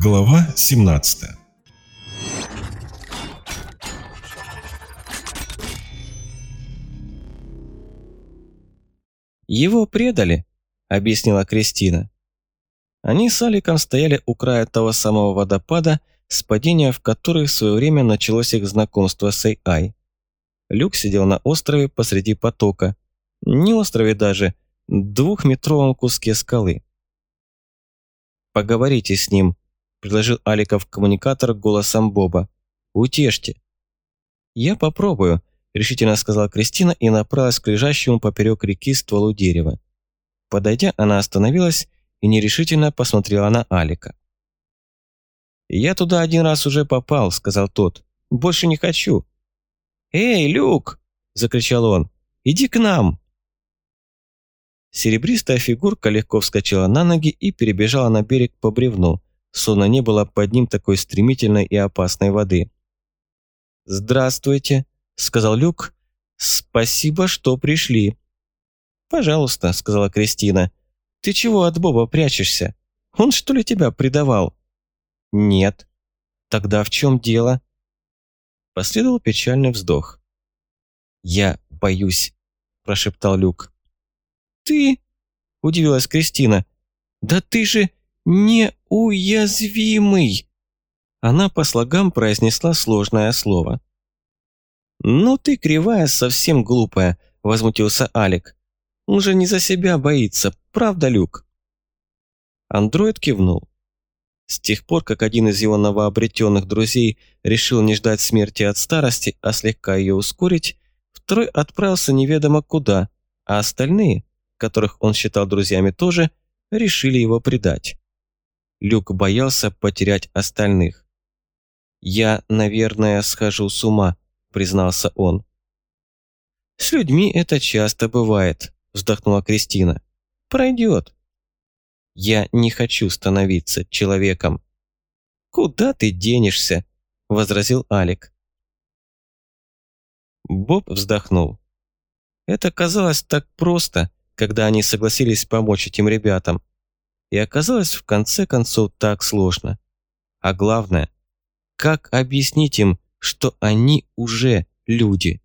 Глава 17 «Его предали», — объяснила Кристина. Они с Аликом стояли у края того самого водопада, с падения в который в свое время началось их знакомство с Эй-Ай. Люк сидел на острове посреди потока. Не острове даже, двухметровом куске скалы. «Поговорите с ним», – предложил Аликов коммуникатор голосом Боба. «Утешьте». «Я попробую», – решительно сказала Кристина и направилась к лежащему поперек реки стволу дерева. Подойдя, она остановилась и нерешительно посмотрела на Алика. «Я туда один раз уже попал», – сказал тот. «Больше не хочу». «Эй, Люк!» – закричал он. «Иди к нам!» Серебристая фигурка легко вскочила на ноги и перебежала на берег по бревну, словно не было под ним такой стремительной и опасной воды. «Здравствуйте», – сказал Люк. «Спасибо, что пришли». «Пожалуйста», – сказала Кристина. «Ты чего от Боба прячешься? Он что ли тебя предавал?» «Нет». «Тогда в чем дело?» Последовал печальный вздох. «Я боюсь», – прошептал Люк. «Ты?» – удивилась Кристина. «Да ты же неуязвимый!» Она по слогам произнесла сложное слово. «Ну ты кривая, совсем глупая», – возмутился Алик. «Он же не за себя боится, правда, Люк?» Андроид кивнул. С тех пор, как один из его новообретенных друзей решил не ждать смерти от старости, а слегка ее ускорить, второй отправился неведомо куда, а остальные, которых он считал друзьями тоже, решили его предать. Люк боялся потерять остальных. «Я, наверное, схожу с ума», – признался он. «С людьми это часто бывает», – вздохнула Кристина. «Пройдет». Я не хочу становиться человеком». «Куда ты денешься?» – возразил Алик. Боб вздохнул. Это казалось так просто, когда они согласились помочь этим ребятам. И оказалось в конце концов так сложно. А главное, как объяснить им, что они уже люди?